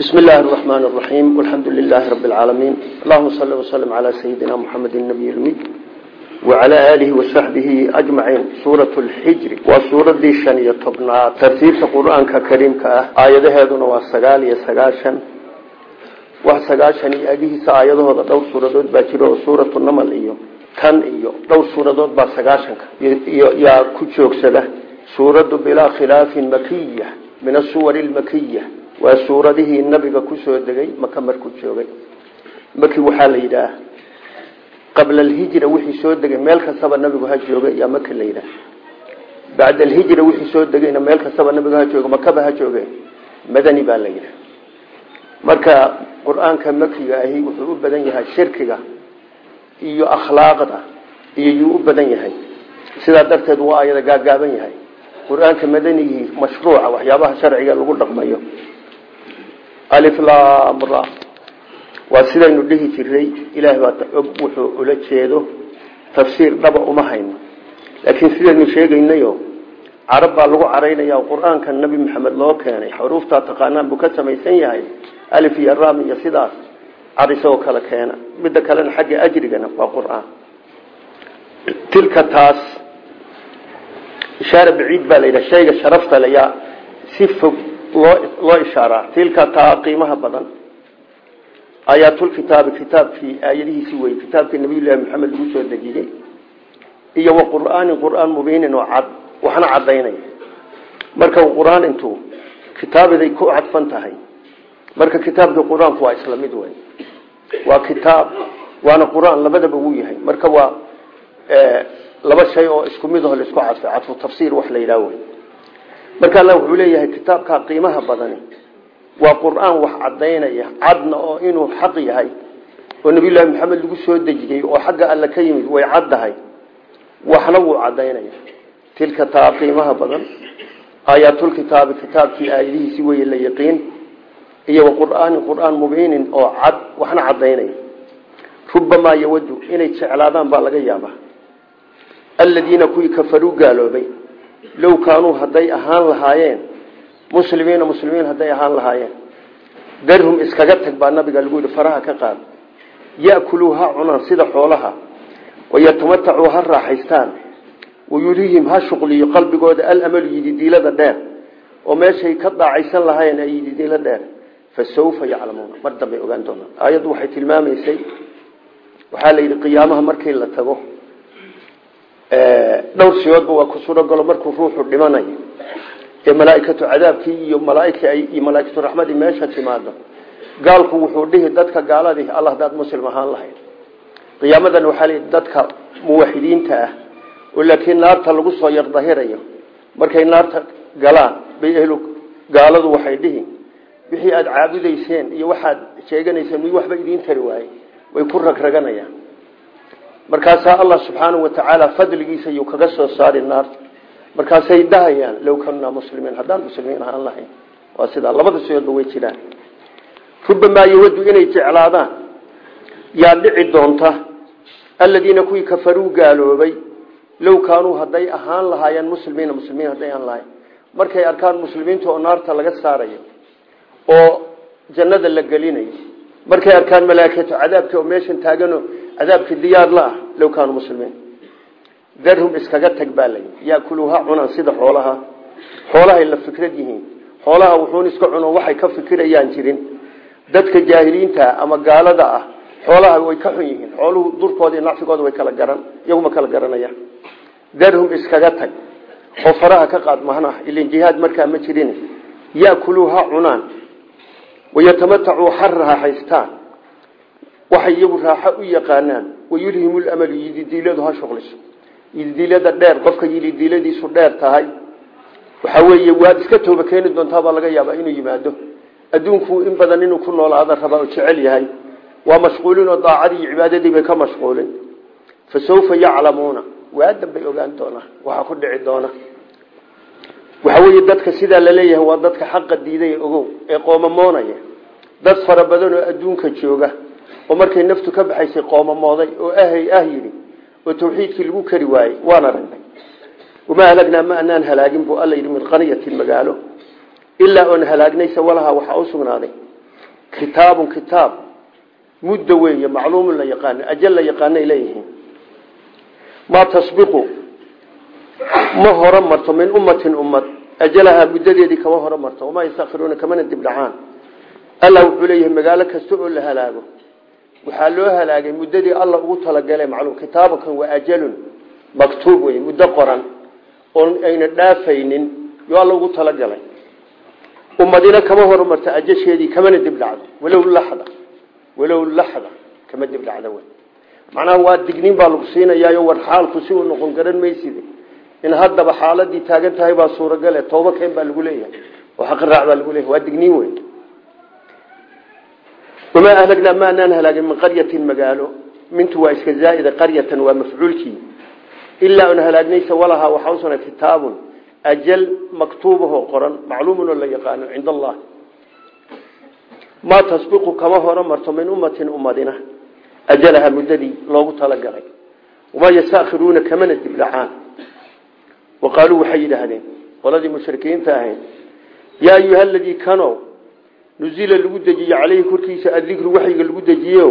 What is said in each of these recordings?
بسم الله الرحمن الرحيم والحمد لله رب العالمين اللهم صل وسلم على سيدنا محمد النبي الأمي وعلى آله وصحبه أجمعين سورة الحجر وسورة دي شنية طبنا ترتيب القرآن كريم كأه آيات هذا واسقال يسقاشا واسقاشا يأجيه سآياته هذا دور سورة دود باكرة سورة النمل إيو كان إيو دور سورة دود باسقاشا يا كتشوك سده سورة بلا خلاف مكية من السور المكية waa suuradihii nabiga ku soo degay maka markuu joogay. Maki waxaa la yidhaah qabla alhijra wixii soo degay meel kastaba nabigu ha jooga yaa maka la yidhaah. Bacda alhijra wixii soo degayna meel kastaba nabigu ha jooga makaba ha jooge madani baa la yidhaah. Marka qur'aanka makiga wuxuu u badan yahay shirkiga iyo akhlaaqda iyo yuu u badan yahay. Sidaa darteed waa ayada gaagaaban yahay. Qur'aanka mashruuca waxyaabaha sharciga lagu dhaqmayo aliflamra waa sidaynu dhihi jiray ilaahay baa og wuxuu ula jeedo tafsiir dhaba uma hayno. Laakiin sidaynu sheegaynayo carab baa lagu caraynaya qur'aanka maxamed loo keenay. Xuruuftaa taqaanaan buu ka samaysan yahay alif iyo ram iyo sidaas car isagoo keena. Midda kalena xagga ajrigana waa qur'aan. Tilka taas ishaare baa la sharafta le yaa si fog loo ishaaraa. Tilka taa qiimaha badan aayaatulkitaabi kitaabkii aayadihiisi wey kitaabkii nabiyullaahi maxamed lagu soo dejiyey iyo wa qur'aanin qur'aan mubiinin oo cad waxna cadaynaya marka qur'aan intuu kitaabiday ku cadfan tahay marka kitaabkii qur'aanku waa isla mid wey waa kitaab waana qur'aan labadaba wuu yahay. Marka waa laba shay oo isku mid aho la isku cadfay cadfu tafsiir wax la yidhaah wey marka alla wuxuu leeyahay kitaabkaa qiimaha badani waa qur'aan wax cadaynaya cadna oo inuu xaq yahay oo nabiyullaahi maxamed lagu soo dejiyey oo xagga alle ka yimid way caddahay waxna wuu cadaynaya tilka taa qiimaha badan aayaatulkitaabi kitaabkii aayadihiisi weye la yaqiin iyo wa qur'aanin qur'aan mubiinin oo cad waxna cadaynaya rubamaa yawadu inay jeclaadaan baa laga yaabaa. Aladiina kuwii kafaruu gaaloobay low kaanuu hadday ahaan lahaayeen. Muslimiina muslimiin hadday ahaan lahaayeen. Darhum iskaga tag baa nabiga lagu yihi faraha ka qaad. Ya'kuluu ha cunaan sida xoolaha. Wayatamatacuu ha raaxaystaan. Wayulihim ha shuqliyo qalbigooda alamalu yididiilada dheer. Oo meeshay ka daacaysan lahaayeen ay yididiilo dheer. Fa sawfa yaclamuuna mar dambay ogaan doonaan. Aayaddu waxay tilmaamaysay waxaa la yidhi qiyaamaha markii la tago dhowr siyoodba waa ku surogalo markuu ruuxu dhimanayo ee malaaikatu cadaabkii iyo malaaikaiyo malaaikatu raxmadii meesha timaado. Gaalku wuxuu dhihi dadka gaaladii alla hadaad muslim ahaan lahayd. Qiyaamadan waxaa la dadka muwaxidiinta ah. Oo laakiin naarta lagu soo yardahirayo markay naarta galaan bay ehlu gaaladu waxay dhihi wixii aada caabudayseen iyo waxaad sheeganayseen mi waxba idiin tari waaye way ku ragraganayaan markaasaa allah subxaanau watacaala fadligiisa yuu kaga soo saari naarta markaasay dhahayaan low kanunaa muslimiin. Haddaan muslimiin ahaan lahayn waa sidaa labada siyoodba way jiraan. Rubamaa yawadu inay jeclaadaan yaa dhici doonta aladiina kuwii kafaruu gaaloobay low kaanuu hadday ahaan lahaayeen muslimiina muslimiin hadday ahaan lahayen markay arkaan muslimiinta oo naarta laga saarayo oo jannada la gelinayo markay arkaan malaaikatu cadaabka oo meeshan taagano cadaabki diyaar la ah low kaanuu muslimiin darhum iskaga tag baa layi yaakuluuha cunaan sida xoolaha xoolahay la fikrad yihiin xoolaha wuxuun iska cuno waxay ka fikirayaan jirin dadka jaahiliinta ama gaalada ah xoolaha way ka xun yihiin xooluhu durkooda iyo nacfigooda way kala garan iyaguma kala garanayaan darhum iskaga tag oo faraha ka qaad mahna ilan waxay iyagu raaxo u yaqaanaan wayulhimul amalu yididiiladu ha shuqliso yididiilada dheer qofka yididiiladiisu dheer tahay waxa weeye waad iska tooba keeni doontaabaa laga yaabaa inuu yimaado. Adduunku in badan inuu ku noolaada rabaa oo jecel yahay waa mashquulin oo daacadii iyo ka mashquulin. Fa sawfa yaclamuuna waadan ogaan doonaa waxaa ku dhici doona waxa weeye dadka sidaa la leeyahay waa dadka xaqa diiday ogow ee qoomamoonaya. Dad fara badan oo adduunka jooga oo markay naftu ka baxaysay qoomamooday oo ahay ah yidhi oo tawxiidkii lagu kari waayey waan aragnay wamaa halagnaa ma anaan halaagin buu alla yidhi min qaniyatin magaalo. Ilaa oon halaagnaysa walahaa waxaa u sugnaaday. Kitaabun kitaab muddo weeye macluumun la yaqaano ajal la yaqaanay leeyihiin. Maa tasbiqu ma horo marto min ummatin ummad ajalahaa muddadeedii kama horo marto waxaa loo halaagay muddadii alla ugu talagalay macluum. Kitaabakan waa ajalun maktuub wey muddo qoran. Oon ayna dhaafaynin yo alla ugu talagalay. Ummadina kama horumarto ajasheedii kamana dibdhacdo walow laxda walow laxda kama dibdhacdo wey macnaha waa digniin baa lagu siinayaayo war xaalku si uu noqon garan mayside in haddaba xaaladii taagan tahay baa suuragale tooba keen baa lagu leeyahay. Oo xaqiraac baa lagu leeyahay. Waa digniin wey wamaa ahlagnaa maanaan halaagin min qaryatin magaalo mintu waa iska zaaida qaryatan waa mafcuulkii ilaa un halaagnaysa walahaa waxaa usana kitaabun ajal maktuubahoo qoran macluumun oo la yaqaano cinda allah maa tasbiqu kama horo marto min ummatin ummadina ajalaha muddadii loogu talagalay wamaa yastakhiruuna kamana dibdhacaan wa qaaluu waxay yidhaahdeen qoladii mushrikiinta ahayd yaa ayuha aladii kano nuzila lagu dejiye caleyhi korkiisa adikru waxyiga lagu dejiye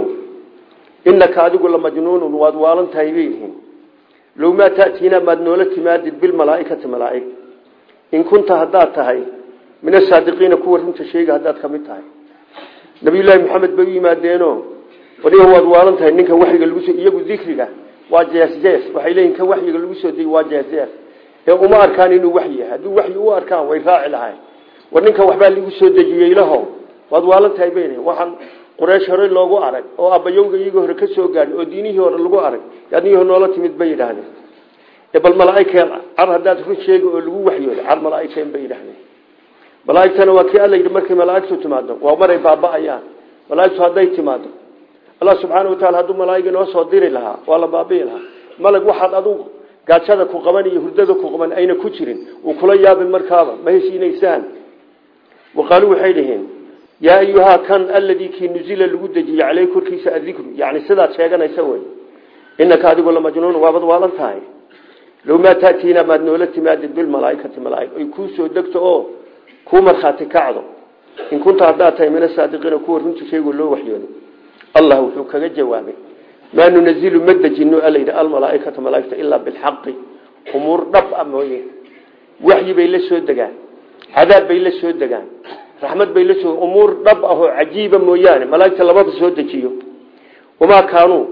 inaka adigu lamajnuunun waad waalan tahay bay yihiin. Low maa taatiina maad noola timaadid bilmalaaikati malaaig. In kunta haddaad tahay min asaadiqiina kuwa runta sheega haddaad ka mid tahay. Nabiyullaahi maxamed bay u yimaadeeno waliga waad waalan tahay ninka waxyiga lagu soo iyagu dikriga waa jees jees waxay ee uma arkaan inuu waxyi yahay. Hadduu waxyi u arkaan way raaci lahay war ninka lagu soo dejiyey ilaho waad waalan tahay bay waxaan quraysh loogu arag oo abayowga iyagii hore ka soo gaadhin oo diinihii hore lagu arag adnihi noola timid bay yidhaahdeen. Bal malaaikeen car haddaad run sheega oo lagu waxyooda car malaaikeen bay yidhahdeen malaaigtana waa kii alla yidhi markay timaado waa maray baaba'ayaan. Malaaigtu hadday timaado allah subxaana wataala hadduu malaaig inoo soo diri lahaa waa la baabi'i lahaa. Malag waxaad adugu gaajada ku qaban iyo hurdada ku qaban ayna ku jirin. Uu kula yaabin markaaba ma heshiinaysaan? Waqaaluu waxay dhaheen yaa ayuhaa kan aladii kii nuzila lagu dejiyey caleyh korkiisa adikru. Yani sidaad sheeganaysa wey inaka adigu lamajnuun waabad waalan tahay. Low maa taatiina maad noola timaadid bilmalaaikati malaaig ay kuu soo degto oo kuu markhaati kacdo. In kunta haddaad tahay min asaadiqiina kuwa runta sheego loo waxyoodo allah wuxuu kaga jawaabay maa nunazilu ma dejino alayidhi almalaaikata malaaigta ilaa bilxaqi. Umuur dhab a mooye. Waxyi bay la soo degaan. Cadaab bay la soo degaan raxmad bay la soo umuur dhab ah oo cajiiba mooyaane malaaigta lamaba soo dejiyo. Wamaa kaanuu?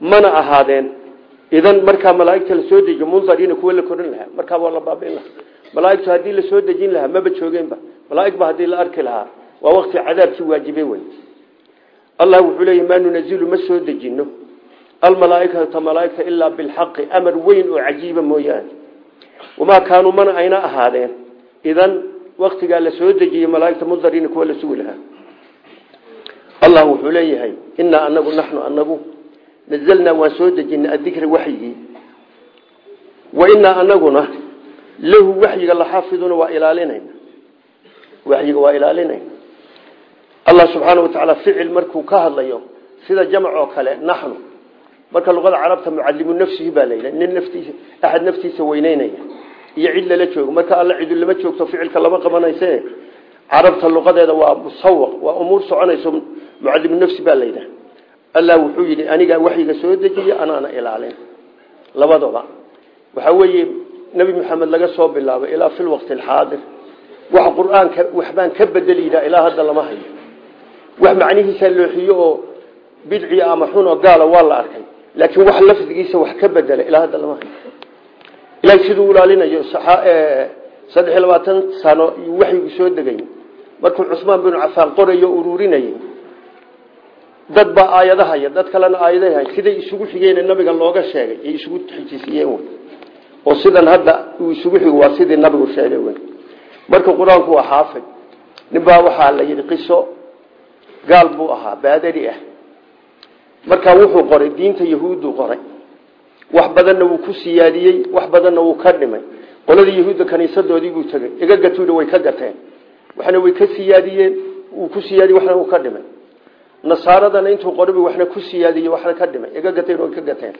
Mana ahaadeen. Idan markaa malaaigta la soo dejiyo mundariina kuwa la korin lahaa. Markaa waa la baabiin lahaa. Malaaigtu haddii la soo dejin lahaa maba joogeenba malaaigba haddii la arki lahaa. Waa wakti cadaabkii waajibe wey allah wuxuu leeya maa nunazilu ma soo dejino almalaaikata malaaigta ilaa bilxaqi waktigaa la soo dejiyey malaaigta mundariina kuwa la sugi lahaa. Allah wuxuu leeyahay inaa anagu naxnu anagu nazalnaa waan soo dejina adikra waxyigii. Wa inaa anaguna lahu waxyiga laxaafiduna waa ilaalinayna. Waxyiga waa ilaalinayna. Allah subxaana watacaala ficil markuu ka hadlayo sida jamc kale naxnu. Marka luqada carabta mucalimu nafsihi baa la nin naftiisa axad naftiisa weyneynaya iyo cid lala joogo. Marka alla cidu lama joogto ficilka lama qabanayse carabta luqadeeda waa musawaq waa umuur soconayso mucalimu nafsi baa la yidhaha allah wuxuu yidhi anigaa waxyiga soo dejiye anaana ilaalin. Labadaba waxaa weeye nebi maxamed laga soo bilaabo ilaa fi lwaqti alxaadir. Wax qur'aanka waxbaan ka bedeli yidhaha ilaa hayo. Wax macnihiisa looxiyo oo bidci ama xun oo gaala waa la arkay. Laakiin wax lafdigiisa wax ka bedela ilaa hadda hayo ilahay siduu ilaalinayo saddex iyo labaatan sano waxyigu soo degay. Markuu cusmaan binu cafaan qorayo ururinayay dad baa aayadahaya dad kalena aayadahay siday isugu xigeen nabiga looga sheegay ay isugu xijisiyeen oo sidan hadda uu isugu xigo waa sidii nabigu sheegay marka qur'aanku waa xaafid ninbaa waxaa la yidhi qiso gaal buu baadari ah. Markaa wuxuu qoray diinta yahuudu qoray wax badanna wuu ku siyaadiyey wax badanna wuu ka dhimay. Qoladii yahuudda kaniisadoodii buu tegey iga gatuuna way ka gateen. Waxna way ka siyaadiyeen wuu ku siyaadiyey waxna wuu ka dhimay. Nasaaradana intuu qoraybu waxna ku siyaadiyey waxna ka dhimay. Iga gateen way ka gateen.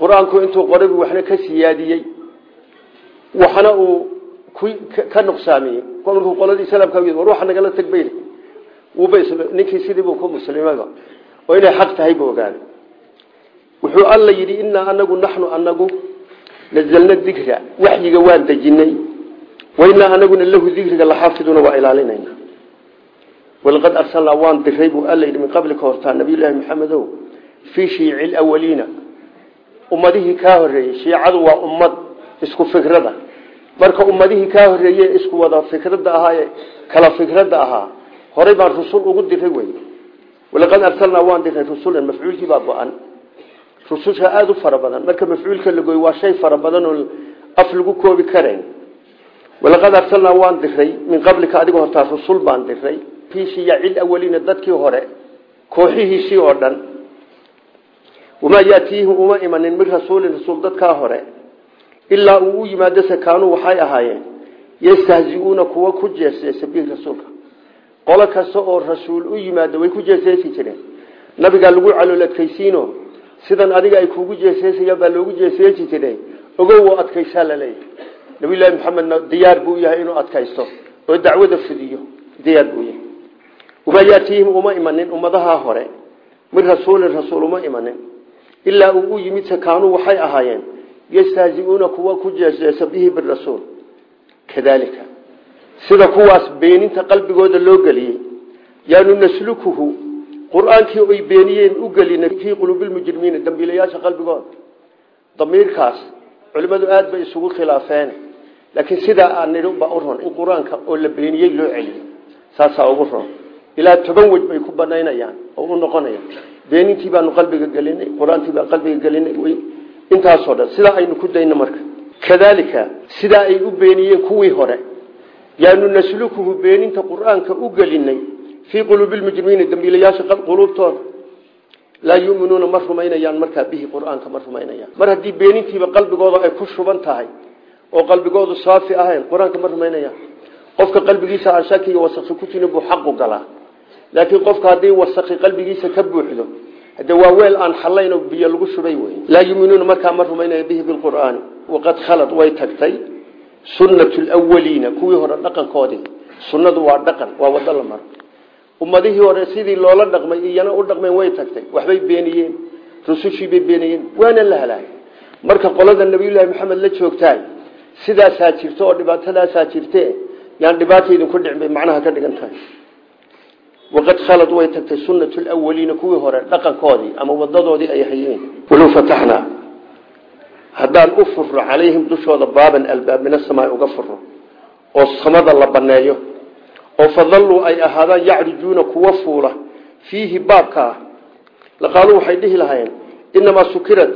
Qur'aanku intuu qoraybu waxna ka siyaadiyey waxna uu ka nuqsaamiyey. Markuu qoladii islaamka war waxa nagala tag bay ninkii sidiibuu ku muslimaba oo inay xaq tahay buu ogaaday wuxuu alla yidhi innaa anagu naxnu anagu nazalna dikra. Waxyiga waan dejinay. Wainaa anaguna lahu dikriga laxaafiduna waa ilaalinayna. Walaqad arsalnaa waan diray buu alla yidhi min qablika hortaa nabiyullaahi maxamedow fii shiici lawaliina ummadihii kaa horreeyey shiicadu waa ummad isku fikrada marka ummadihii kaa horreeye isku wada fikradda ahaa kala fikradda ahaa horay baan rusul ugu diray wey walaqad arsalnaa waan diray rusulan mafcuulkii baa go-an rususha aada u fara badan. Marka mafcuulka lagoy waa shay fara oo af lagu koobi karayn. Walaqad arsalnaa waan diray min qablika adiga hortaa rusul baan diray fii shiyaci lawaliina dadkii hore kooxihiisii oo dhan. Wamaa yaatiihim uma imanin min rasuulin rasuul dadkaa hore. Ilaa uu u yimaado se kaanuu waxay ahaayeen yastahzi-uuna kuwa ku jeeseesa bihi rasuulka. Qolo kasta oo rasuul u yimaado way ku jeeseesi jireen. Nabigaa lagu calool sidan adiga ay kuugu jeeseesayaan baa loogu jeeseesi jiray. Ogow oo adkaysaa la leeyahay nabiyullaahi maxamedna diyaar buu yahay inuu adkaysto oo dacwada fudiyo. Diyaar buu yahay. Wamaa yaatiihim imanin ummadaha hore. Min rasuulin rasuul uma imanin. Ilaa uu u yimid se kaanuu waxay ahaayeen. Yastahzi-uuna kuwa ku jeeseesa bihi birasuul kadalika sida kuwaas beeninta qalbigooda loo geliyey. Yaanu naslukuhu qur'aankii ay beeniyeen u gelinay fii quluubilmujrimiina dambiilayaasha qalbigooda damiirkaas culimmadu aada bay isugu khilaafeen. Laakiin sidaa aan nidhi baa u in qur'aanka oo la beeniyey loo celiyo saasaa ugu ron ilaa toban wej bay ku banaynayaan oo u noqonayaan. Beenintii baanu qalbiga gelinay qur'aantii baan qalbiga gelinay intaasoo dhan. Sidaa aynu ku dayno marka. Kadalika sidaa ay u beeniyeen kuwii hore yaanu naslukuhu beeninta qur'aanka u gelinay fii quluubi lmujrimiina dambiilayaasha quluubtooda laa yuminuuna ma rumaynayaan markaa bihi qur'aanka ma rumaynayaan. Mar haddii beenintiiba qalbigooda ay ku shuban tahay oo qalbigoodu saafi ahayn qur'aanka ma rumaynayaan. Qofka qalbigiisa aan shakiga wasakhi ku jirin buu xaqu galaa. Laakiin qofka haddii wasakhi qalbigiisa ka buuxdo hade waa weel aan xalayn oo biyo lagu shubay wey laa yuminuuna markaa ma rumaynaya bihi bilqur'aani waqad khalad way tagtay sunnatu lwaliina kuwii hore dhaqankoodii. Sunnadu waa dhaqan waa ummadihii hore sidii loola dhaqmay iyana u dhaqmeen way tagtay. Waxbay beeniyeen. Rusushiibay beeniyeen. Waana la halaagay. Marka qolada nabiyullaahi maxamed la joogtaay sidaasaa jirto oo dhibaatadaasaa jirte yaan dhibaata idinku dhicin macnaha ka dhigan waqad khalad way tagtay sunnatu lwaliina kuwii hore dhaqankoodii ama wadadoodii ay hayeen. Walow fataxnaa haddaan u furro calayhim dushooda baaban albaab min asamaai uga furro oo samada la baneeyo oo fadalluu ay ahaadaan yacrijuuna kuwa fuula fiihi baabka ah. Laqaaluu waxay dhihi lahaayeen inamaa sukirad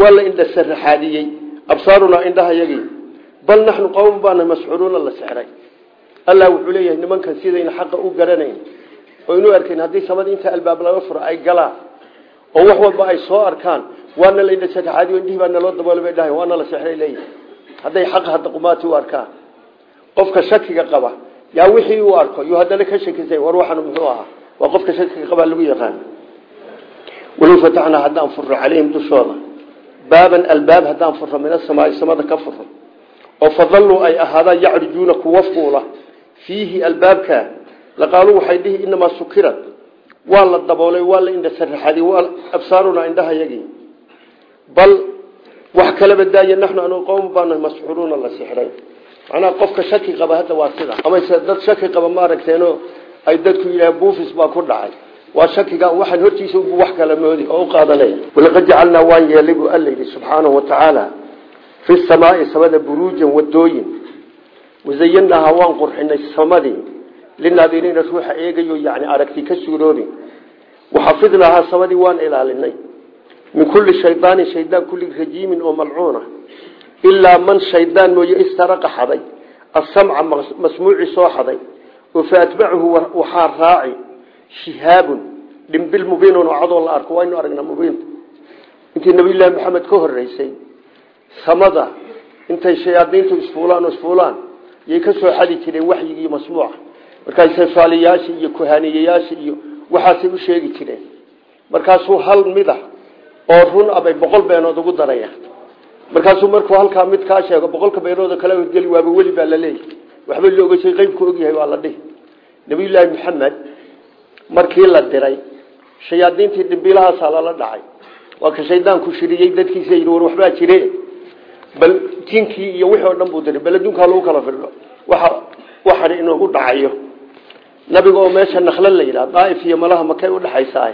waa la indha saraxaadiyey absaarunaa indhahayagii. Bal naxnu qowm baana mascuuluuna la sexray allah wuxuu leeyahay nimankan sidayna xaqa u garanayn oo inu arkayn haddii samada inta albaab laga furo ay galaan oo wax walba ay soo arkaan waana la indha saraxaadiyo indhihii baa naloo daboolay bay dhahay waana la sexray leeyahay. Hadday xaqa hadda qumaati u arkaan qofka shakiga qaba yaa wixii uu arko yuu haddana ka shakisay war waxan muxuu ahaa? Waa qofka shakiga qabaa lagu yaqaan. Walow fataxnaa haddaan furro calayhim dushooda. Baaban albaab haddaan furro min asamaai samada ka furro. Oo fadalluu ay ahaadaan yacrijuuna kuwa fuula. Fiihi albaabka laqaaluu waxay dhihi inamaa sukirad waa la daboolay waa la indha saraxaday waa absaarunaa indhahayagii bal wax kalaba daaya naxnu anu qowm baana masxuruuna la sixray macnaha qofka shaki qaba hadda waa sida. Amase dad shaki qaba ma aragteeno ay dadku yidhaha buufis baa ku dhacay. Waa shakiga waxaan hortiisa wax kala moodi oo u qaadanaya walaqad jacalnaa waan yeelay buu alla yidhi subxaanahu fi samaai samada buruujan wadooyin wasayanahaa waan qurxinay samadii. Linaadiriina ruuxa eegayo yani aragti ka suuroobi. Waxafidnahaa samadii waan ilaalinay. Min kulli shaydaanin shaydaan kulli rajiimin oo malcuuna ilaa man shaydaan mooye istaraqa xaday asamca masmuuci soo xaday oo fa atbacahu waxaa raaci shihaabun dhimbil mubiinun oo cadoo la arko waynu aragnaa mubiinta intii nabiyullaahi maxamed ka horeysay samada intay shayaadiintu isfuulaan isfuulaan yay ka soo xadi jireen waxyigii masmuuca markaasay faaliyayaasha iyo kuhaaniyayaasha iyo waxaasay u sheegi jireen markaasuu hal mida oo run abay boqol beenood ugu daraya markaasuu markuu halkaa mid kaa sheego boqolka beenood kala horgeli waaba weli baa la leeyahy waxba loogashay qeybku ogyahay waa la dhihi. Nabiyullaahi maxamed markii la diray shayaadiintii dhimbilahaasaa lala dhacay. Waa ka shaydaanku shiriyey dadkiisa yidhi war waxbaa jire. Bal jinkii iyo wixii oo dhan buu diray. Bal adduunkaa lagu kala firdho waxa waxan inoogu dhacayo. Nabiga oo meesha nakla la yidhaha daaif iyo malaha makay udhaxaysaa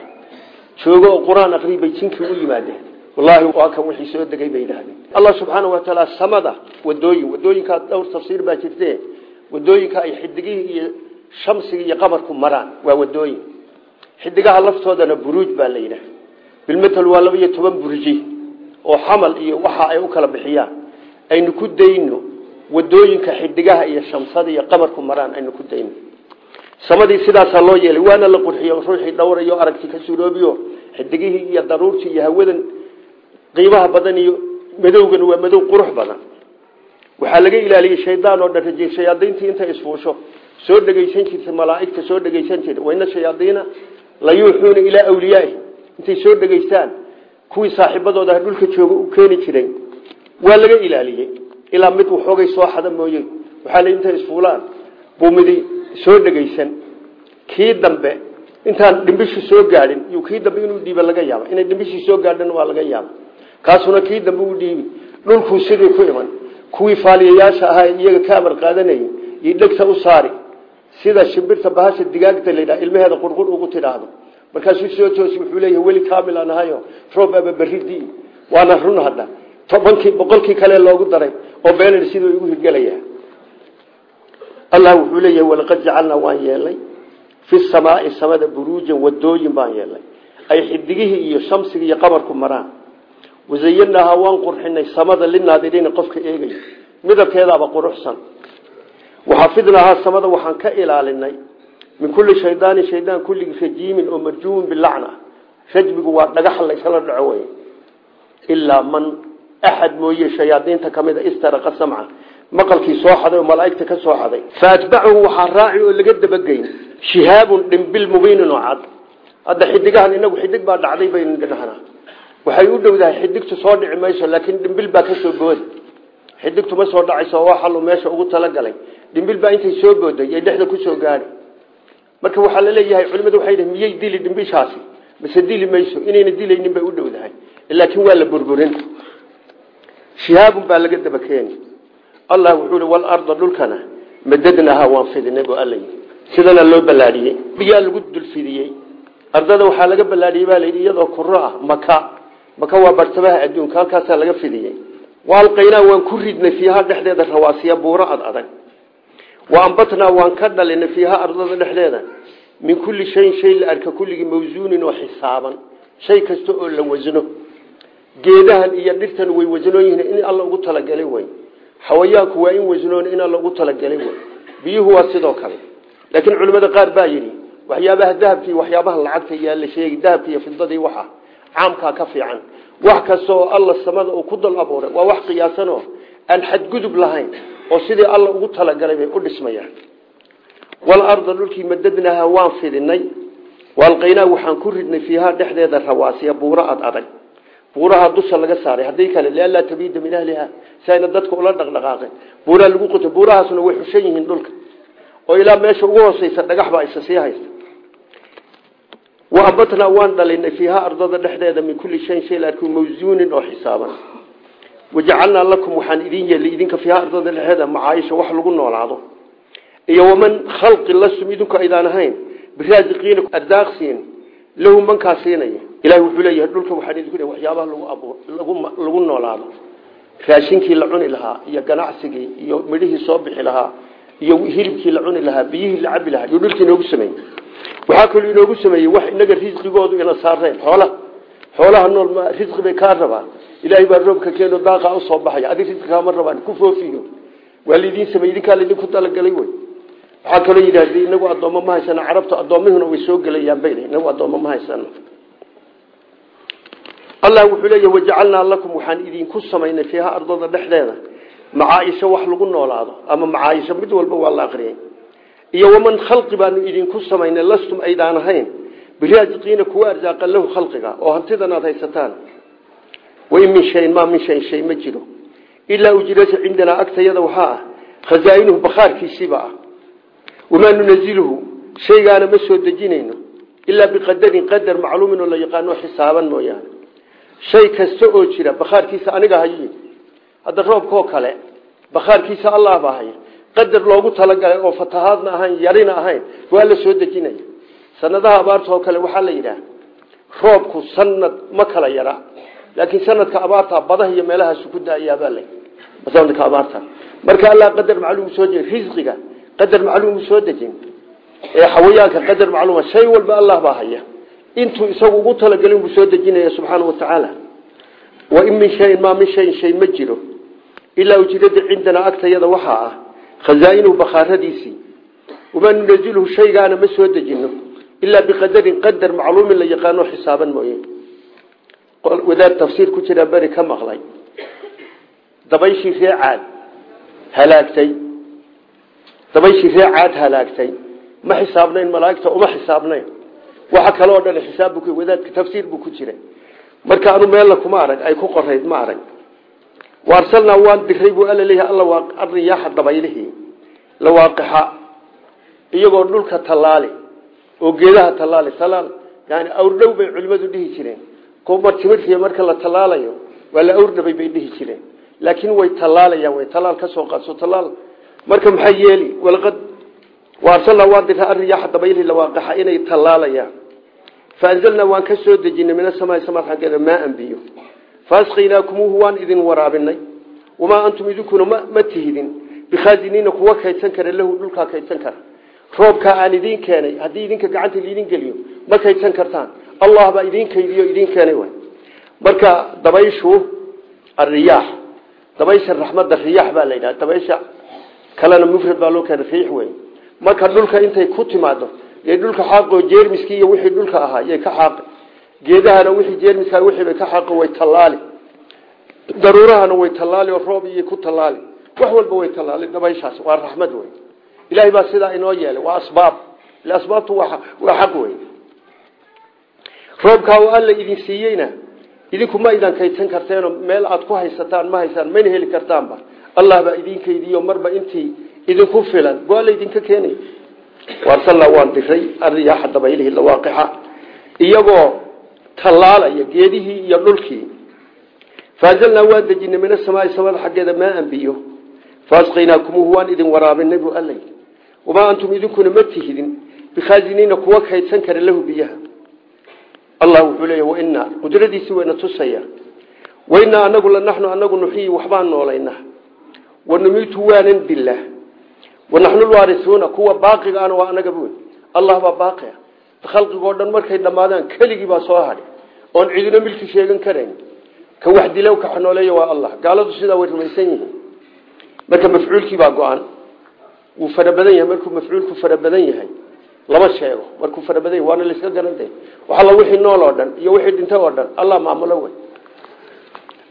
joogo oo qur'aan u yimaadeen wallaahi waa kan wixii soo degay bay yidhahdeen allah subxaana wa tacaala samada wadooyin wadooyinkaa dhowr tafsiir baa jirte. Wadooyinka ay xidigihii iyo shamsiga iyo qamarku maraan waa wadooyin xidigaha laftoodana buruuj baa la yidhaha bilmatal waa laba iyo oo xamal iyo waxa ay u kala bixiyaan. Aynu ku dayno waddooyinka xidigaha iyo shamsada iyo qamarku maraan aynu ku dayno. Samadii sidaasaa loo yeelay waana la qurxiyo ruuxii dhowrayo aragti ka suroobiyo xidigihii iyo daruurtii iyo hawadan qiimaha badan iyo madowgan waa madow qurux badan. Waxaa laga ilaaliyey shaydaan oo dhan shayaadiintii intay isfuusho. Soo dhegaysan jirta malaaigta soo dhegaysan jirta. Waina shayaadiina la yuuxuuna ilaa awliyaai. Intay soo dhegaystaan kuwii saaxiibadooda dhulka jooga u keeni jiray. Waa laga ilaaliyey ilaa mid waxoogay soo xada mooye. Waxaa la intay isfuulaan buu soo dhegaysan. Kii dambe intaan dhimbishi soo gaadhin iyo kii dambe inuu dhiiba laga yaaba inay dhimbishii soo gaadhan waa laga yaaba kaasuna kii dambe u dhiibi. Dhulkuu sidii ku iman. Kuwii faaliyayaasha ahaa iyaga ka amar qaadanayay iyo dhegta u saari. Sida shimbirta bahasha digaagta layidhaha ilmaheeda qurqur ugu tidhaahdo. Markaasuu soo toosi wuxuu leeyahay weli kaamil aan ahayo roob waana run hadda. Tobankii boqolkii kale loogu daray. Oo beenan siduu igu hirgelaya allah wuxuu leeyahay walaqad jacalnaa waan yeelnay. Fi samaai samada buruujan wadooyin baan yeelnay. Ay xidigihii iyo shamsiga iyo qamarku maraan wazayanaahaa waan qurxinay samada linaadiriina qofka eegaya midabkeedaaba quruxsan. Waxafidnaahaa samada waxaan ka ilaalinay. Min kulli shaydaanin shaydaan kulligii rajiimin oo marjuumin bilacna. Rajmigu waa dhagaxa laysala dhaco wey ilaa man axad mooye shayaadiinta ka mid a istaraqa samca. Maqalkii soo xaday oo malaaigta ka soo xaday. Fa atbacahu waxaa raaci oo laga dabageyn. Shihaabun dhimbil mubiinin oo cad. Hadda xidigahan inagu xidig baa dhacday baynu dhahna waxay u dhowdahay xidigtu soo dhici mayso laakiin dhimbil baa ka soo boodi xidigtu ma soo dhacayso oo xalu meesha ugu talagalay. Dhimbil baa intay soo booday ay dhexda ku soo gaadhi. Marka waxaa la leeyahay culimadu waxay dhahay miyay dili mise dili mayso inayna dilaynin bay u dhowdahay laakiin waa la burburin. Shihaabun baa laga daba keeni allah wuxuu i walarda dhulkana madadnahaa waan fidinay bu alla sidana loo ballaadhiyey biyaa lagu dulfidiyey ardada waxaa laga ballaadhiyey baa layidhi iyadoo kuro ah maka maka waa bartamaha adduunka halkaasaa laga fidiyey. Waalqaynaa waan ku ridnay fiiha dhexdeeda rawaasiya buuro ad adag. Wa ambatnaa waan ka dhalinay fiiha ardada dhexdeeda. Min kulli shayin shay la arka kulligii mawsuunin oo xisaaban. Shay kasta oo la wasno geedahan iyo dhirtan way wasnoon in alla ugu talagalay wey xawayaanku waa in wasnoon in alla ugu talagalay wey biyuhu waa sidoo kale. Laakiin culimmada qaar baa yidhi waxyaabaha dahabka waxyaabaha lacagta yaa la sheegi dahabka iyo fidadii waxa caamkaa ka fiican. Wax kasta oo alla samada uu ku dal abuuray waa wax qiyaasan oo aan xadgudub lahayn oo sidii alla ugu talagalay bay u dhismayaan. Walarda dhulkii madadnaha waan fidinay waalqaynaa waxaan ku ridnay fiihaa dhexdeeda rawaasiya buuro ad adag. Buuraha dusha laga saaray haddii kale lianlaa tabiida min ahliha si ayna dadka ula dhaqdhaqaaqin buuraha lagu quto buurahaasna way xushan oo ilaa meesha ugu hooseysa wa ambatnaa waan dhalinay fiihaa ardada dhexdeeda min kulli shayin shay la arki mawsuunin oo xisaaban wajacalnaa lakum waxaan idin yeelay idinka fiihaa ardada dhexdeeda macaaisha wax lagu noolaado iyo waman khalqi lastum idinku aydaan ahayn biraasiqiina ardaaqsiin lahu mankaa siinaya ilahi wuxuu leeyahay dhulka waxaan idinku le waxyaabaha lagu abuur lagu lagu noolaado raashinkii la cuni lahaa iyo ganacsigii iyo midhihii soo bixi lahaa iyo hilibkii la waxaa kaloo inoogu sameeyey wax inaga risqigoodu ina saareen. Xoolaha xoolaha nool risqi bay kaa rabaan. Ilaahay baa roobka keeno daaqa u soo baxaya. Adig risqi kaama rabaan ku foofiyo. Waa laydin samey idinkaa laydinku talagalay wey waxaa kaloo yidhahda inagu addoommo ma haysano carabta addoommihuna way soo gelayaan bay inagu addoommo ma haysano allah wuxuu leeyahy wajacalnaa lakum waxaan idinku samaynay fiiha ardada dhexdeeda. Macaaisho wax lagu noolaado ama macaaisho mid walba waa la aqriyay iyo waman khalqi baanu idinku samaynay lastum aydaan ahayn. Biraasiqiina kuwa arsaaqa lahu khalqiga oo hantidan aad haysataan. Wain min shayin maa min shayin shay ma jiro. Ilaa ujirasa cindanaa agtayada waxaa ah khazaa'inuhu bakhaarkiisiiba ah. Wamaa shaygaana ma soo dejinayno. Ilaa biqadarin qadar macluumin oo la yaqaano xisaaban shay kasta oo jira bakhaarkiisa aniga hayi hadda roobkoo kale bakhaarkiisa allah baa haya qadar loogu talagalay oo fatahaadna ahayn yarina ahayn waa la soo dejinaya. Sanadaha abaarta kale waxaa la yidhaah roobku sanad ma kala yara laakiin sanadka abaarta badaha iyo meelahaasu ku daayaabaa la sanadka abaarta. Marka allah qadar macluum soo dejin risqiga qadar macluum soo dejin ee xawayaanka qadar macluuma shay walba allah baa haya. Intuu isagu ugu talagalin buu soo dejinaya subxaana wa tacaala. Wa in min shayin maa min shayin shay ma ilaa ujirada cindanaa agtayada waxaa ah khazaa'inuhu bakhaaradiisii wamaa nunaziluhu shaygaana ma soo dejino ilaa biqadarin qadar macluumin la yaqaano xisaaban mooye wadaad tafsiir ku jira beri ka maqlay dabayshii ree caad halaagtay dabayshii ree caad halaagtay ma xisaabnayn malaaigta uma xisaabnayn waxa kale oo dhan xisaab wadaadka tafsiir buu ku jiray marka anu meella kuma arag ay ku qorayd ma arag waarsalnaa waan diray buu alla leeyahay alla ariyaaxa dabaylihii lawaaqixa iyagoo dhulka tallaali oo geedaha tallaali tallaal yani awrdhow bay culimadu dhihi jireen. Kumar timirkiiy marka la tallaalayo waa la awrdhabay bay dhihi jireen. Laakiin way tallaalayaan way tallaal ka soo qaadso tallaal. Marka maxay yeeli? Walaqad waarsalnaa waan diray ariyaaxa dabaylihii lawaaqixa inay tallaalayaan. Faanzalnaa waan ka soo dejinay min asamaai samaad xaggeeda maaan biyo faasqaynaakumuu waan idin waraabinay wamaa antum idinkuna ma tihidin bikhaaziniina kuwa kaydsan kara lahu dhulkaa kaydsan kara roobkaa aan idiin keenay haddii idinka gacanta liidin geliyo ma kaydsan kartaan allah baa idiin kaydiyo idiin keenay wy marka dabayshu ariyaax dabaysha raxmadda riyaax baa la yidhaha dabaysha kalena mufrad baa loo keena riix wey marka dhulka intay ku timaado yay dhulka xaaqo jeermiskii iyo wixii dhulka ahaa yay geedahana wixii jeermiska wixii ka xaaqo way tallaali. Daruurahana way tallaali oo roob iyo ku tallaali. Wax walba way tallaali dabayshaas waa raxmad wey ilaahay baa sidaa inoo yeelay waa asbaab. Ila asbaabtu waa xaq wey roobkaa oo alla idin siiyeyna idinku ma idan kaydsan karteenoo meel aad ku haysataan ma haysaan mayna heli kartaanba. Allah baa idin kaydiyo marba intii idinku filan. Go alla idinka keenay. Waarsalnaa waan diray ariyaaxa dabaylihii lawaaqixa. Iyagoo tallaalaya geedihii iyo dhulkii. Faanzalnaa waan dejinay min asamaai samada xaggeeda maaan biyo faasqaynaakumuu waan idin waraabinay buu alla yidhi wamaa antum idinkuna ma tihidin. Bikhaaziniina kuwa kaydsan kara lahu biyaha. Allah wuxuu leeya wainaa qudradiisii wayna tusaya. Wainaa anagu lanaxnu anagu nuxiyi waxbaan noolaynaa wanumiitu waanan dilah wanaxnu lwaarisuuna kuwa baaqiga ana waa anaga buun allah baa baaqia khalqigoo dhan markay dhammaadaan keligii baa soo hadhi oon cidina milki sheegan karayn. Ka wax dilow ka xanooleeya waa allah. Gaaladu sidaa way rumaysan yihiin. Marka mafcuulkii baa go-an wuu fara badan yahay. Markuu mafcuulku fara badan yahay lama sheego. Markuu fara badan yahay waana layska garantay. Waxalla wixii nool oo dhan iyo wixii dhintay oo dhan allah maamulo wey.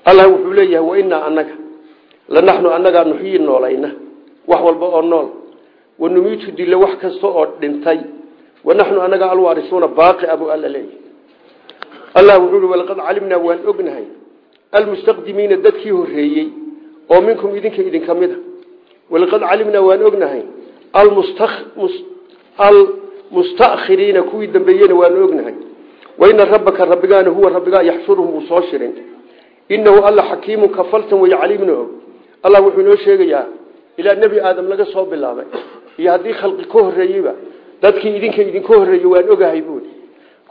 Allah wuxuu leeyahay wainaa anaga lanaxnu anagaa nuxyi noolayna wax walba oo nool. Wanumiitu dilo wax kasta oo dhintay wanaxnu anaga alwaarisuuna baaqi abu alla leeyahy allah wuxuu i walaqad calimnaa waan ognahay almustaqdimiina dadkii horeeyey oo minkum idinka idinka mid a walaqad calimnaa waan ognahay almustakhiriina kuwii dambeeyena waanu ognahay waina rabbaka rabbigaana huwa rabbigaa yaxshuruhum uu soo shirin inahu alla xakiimu kafaltan way caliimna og allah wuxuu inoo sheegayaa ilaa dadkii idinka idinka horeeyey waan ogahay buuri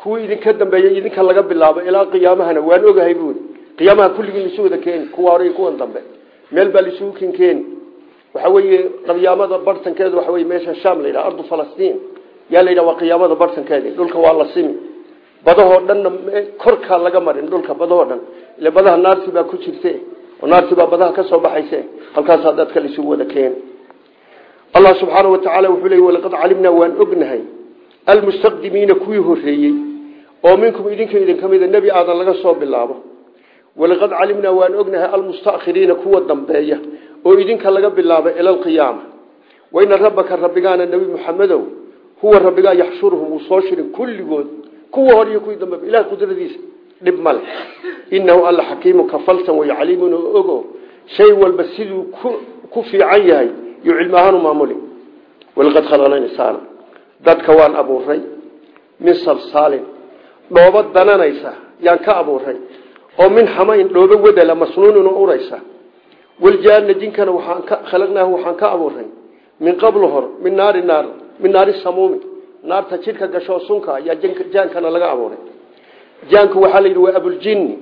kuwii idinka dambeeyey idinka laga bilaabo ilaa qiyaamahana waan ogahay buuri qiyaamaha kulligii lisu wada kuwa hore kuwan dambe. Meel baa lisugu kin keeni waxa weeye qiyaamada bartankeedu waxa wey meesha sham la yidhaha ardu falastiin. Yaa la waa qiyaamada bartankeedi dhulka waa la simi. Badahoo dhanna korkaa laga marin dhulka badahoo dhan. Ile badaha naartii baa ku jirte oo naartii baa badaha ka soo baxayse halkaasaa dadka lisugu wada keeni allah subxaanau watacaala wuxuu leey walaqad calimnaa waan ognahay almustaqdimiina kuwii horeeyey oo minkum idinka idinka mida nebi aadan laga soo bilaabo. Walaqad calimnaa waan ognahay almustakhiriina kuwa dambeeya oo idinka laga bilaabo ila alqiyaama waina rabbaka rabbigaana nebi muxamedow huwa rabbigaa yaxshuruhum uu soo shirin kulligood kuwa hor iyo kuwii dambe ilaah qudradiisa dhib male inahu alla xakiimu kafaltan way caliimun oo ogo ku fiican yahay iyo cilmi ahaan u maamuli. Walaqad khalaqna insaana. Dadka waan abuuray. Min salsaalin dhoobo dananaysa yaan ka abuuray. Oo min xamayn dhoobo wedela masnuunin oo uraysa. Waljaana jinkana waxaan ka khalaqnaahu waxaan ka abuuray. Min qablu hor min naari naar min naari samuumi. Naarta jidhka gasho sunka ayaa jaankana laga abuuray. Jaanku waxaa la yidhi waa abuljinni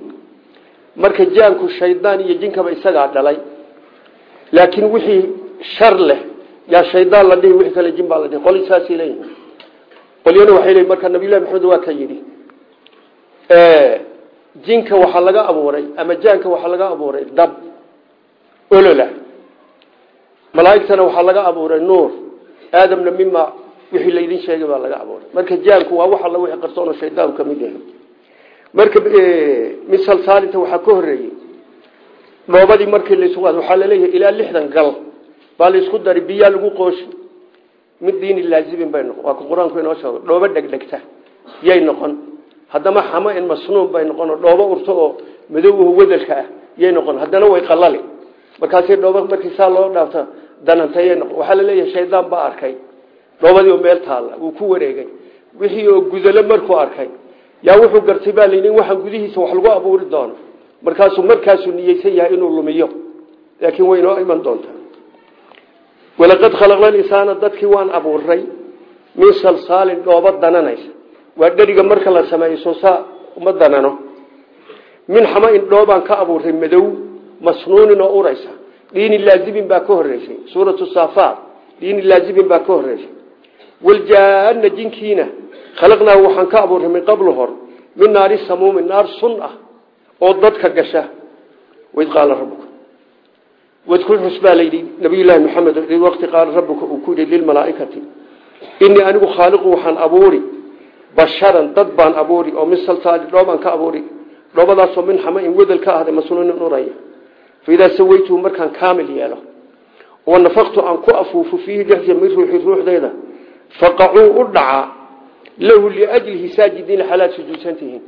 marka jaanku shaydaan iyo jinkaba isagaa shar leh. Yaa shaydaan la dhihi wixii kale jin baa la dhihi. Qoli saasay leeyihiin qolyana waxay leeyihiin marka nabiyullahi maxamed waa ka yidhi jinka waxaa laga abuuray ama jaanka waxaa laga abuuray dab olola. Malaa'igtana waxaa laga abuuray nuur. Aadamna mima wixii laydin sheegay baa laga abuuray. Marka jaanku waa wax alla wixii qarsoon oo shaydaan ka mid yahay. Marka misal saalinta waxaa ka baa laysku dari biyaa lagu qooshi. Mid diini laazimin bay noqon. Waa ka inoo sheego dhoobo dhegdhegta yay noqon. Haddama xamo in masnuun bay noqon oo dhoobo urto oo madowho wadelka ah yay noqon. Haddana way qalali. Markaasay dhoobo markii saa loo dhaafta danantayay noqon. Waxaa la leeyahay shaydaan baa arkay. Dhoobadii oo meel taalla wuu ku wareegay. Wixii oo gudalo markuu arkay. Yaa wuxuu gartay baa layidhi waxaan gudihiisa wax lagu abuuri doono. Markaasuu markaasuu niyeysan yahay inuu lumiyo. Laakiin way inoo iman doontaa walaqad khalaqna insaana dadkii waan abuuray min salsaalin dhoobo dananaysa waa dheriga marka la sameeyo soosaa uma danano. Min xama in dhoobaan ka abuuray madow masnuunin oo uraysa dhiini laazibin baa ka horeysay suuratu saafaat dhiini laazibin baa ka horeysay waljaana jinkiina. Khalaqnaahu waxaan ka abuuray min qablu hor. Min naari samuumin naar wadkur xus baa layidhi nabiyullaahi maxamed waqti qaala rabuka uu ku yidhi lilmalaaikati inii anigu khaaliqu waxaan abuuri basharan dad baan abuuri oo min salsaali dhoobaan ka abuuri dhoobadaasoo min xama in wedel ka ahday masnuunin uraya. Fa idaa sawaytuhu markaan kaamil yeelo oo nafaqtu aan ku afuufo fiihi dhexdiisa min ruuxi ruuxdeeda faqacuu u dhacaa lahu liajlihi saajidiina xalaad sujuudsantihiin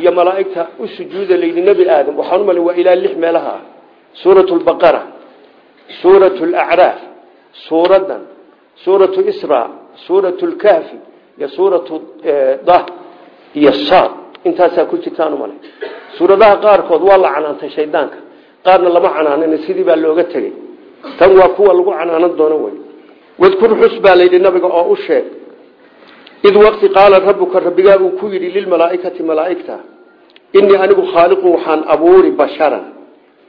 iyo malaa'igta u sujuuda layidhi nebi aadam. Waxaan u malay waa ilaa lix meelaha ah. Suuratu lbaqara suuratu lacraaf suuradan suuratu isra suuratu lkahfi iyo suuratu dah iyo saad. Intaasaa ku jirtaan u malay. Suuradaha qaarkood waa la canaantay shaydaanka. Qaarna lama canaanin sidii baa looga tegey. Tan waa kuwa lagu canaanan doono wey wadkur xus baa layidhi nabiga oo u sheeg id waqti qaala rabuka rabbigaa uu ku yidhi lilmalaaikati malaaigta inii anigu khaaliqun waxaan abuuri basharan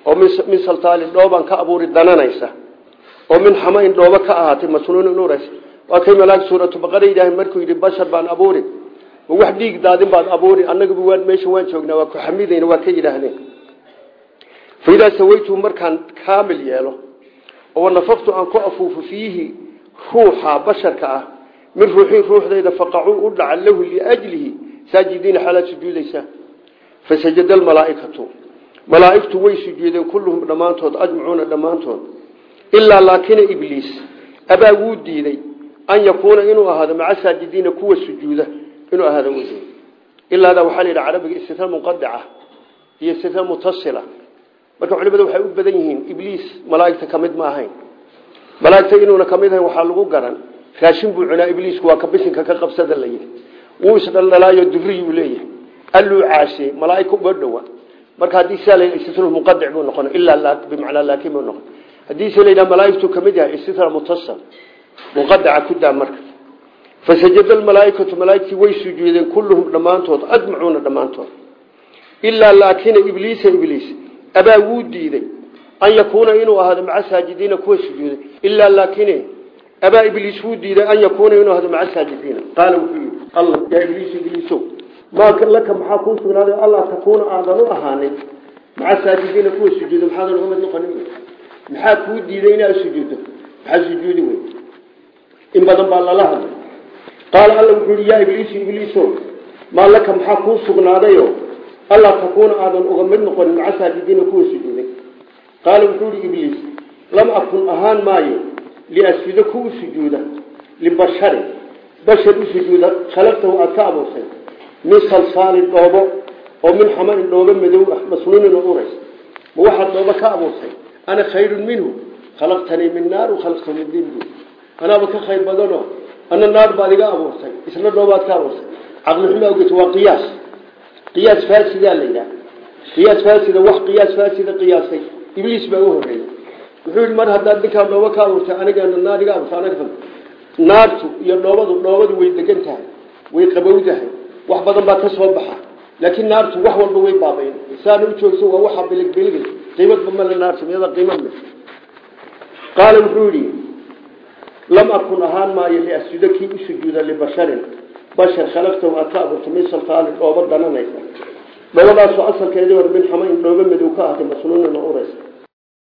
oo min saltaalin dhoobaan ka abuuri dananaysa oo min xamayn dhoobo ka ahaatay masnuunin uraysa waa kay malaag suuratu baqara yidhaah markuu yidhi bashar baan abuuri wax dhiig daadin baad abuuri annagaba waan meesha waan joognaa waa ku xamidayna waa ka yidhaahdeen fa idaa ah min ruuxii ruuxdayda faqacuu u dhaca lahu liajlihi saajidiina xaalaad sujuudaysaa fasajada almalaaikatu. Malaaigtu way sujuudeen kulluhum dhammaantood ajmacuuna dhammaantood. Ilaa laakina ibliis abaa wuu diiday an yakuuna inuu ahaado maca saajidiina kuwa sujuuda inuu ahaado wd ilaadaa waxaa la yidhaha carabiga istitna munqadica iyo istitna mutasila marka culimada waxay u badan yihiin ibliis malaaigta ka mid ma ahayn. Malaaigta inuuna raashin buu cunaa ibliisku waa ka bisinka ka qabsada la yidhi. Wuu isdhaldhalaayo duriyuu leeyahay. Alluu caasiyey malaaig uma dhowa. Marka haddii istitna munqadic buu noqon ilaa bimacnaa laakin buu noqon haddii se la yidhaha malaaigtu ka mid yahay istitna mutasal munqadica ku daa marka. Fasajada almalaaikatu malaaigtii way sujuudeen kulluhum dhammaantood ajmacuuna dhammaantood. Ilaa laakina ibliisa ibliis. Abaa wuu diiday an yakuuna inuu ahaado maca kuwa sujuuday. Ilaa laakine abaa ibliis wuu diiday an yakuuna inuu ahaado maca saajidiina qaala wuxuu yidhi alla yaa ibliis ibliiso maa laka maxaa kuu sugnaaday allah takuuna aadan u ahaanin maca saajidiina kuwa sujuuda maxaadan uga mid noqonin maxaa kuu diiday inaad sujuuddo maxaa sujuudi wey in badan baa lala hadlay qaala alla wuxuu yidhi yaa ibliisu ibliiso maa laka maxaa kuu sugnaadayo alla takuuna aadan uga mid noqonin maca saajidiina kuwa sujuuday qaala wuxuu yihi ibliis lam akun ahaan maayo liasjuda ku u sujuuda libasharin bashar u sujuuda khalaqtahu aada ka abuursay min salsaalin dhoobo oo min xamain dhoobo madow ah masnuunin oo uraysa ma waxaad dhoobo ka abuursay ana khayrun minhu khalaqtanii min naar khalaqtahu min din bu anaaba ka khayr badanoo ana naar baad iga abuurtay isna dhoobaad ka abuurtay caqli xumo awgeed waa qiyaas qiyaas faasidaa la yidhaha wuxuu mar haddaad ninkaa dhoobo ka abuurtay anigana naar iga abuurtay anaga naartu iyo dhoobadu dhoobadu way degan tahay way qabowdahay wax badan baa ka soo baxa. Laakiin naartu wax walba way baabayn saana u joogso waa waxa biligbilig qiimadba male naartu miyada qiimad le qaala wuxuu lam akun ahaan maayo liasjuda kii u sujuuda libasharin. Bashar khalaqtahu aad ka abuurta min saltaalin dhoobo dananaysa dhoobadaasoo asalkeedii hore min xamayn dhoobo madow ka ahatay masnuunin oo uraysa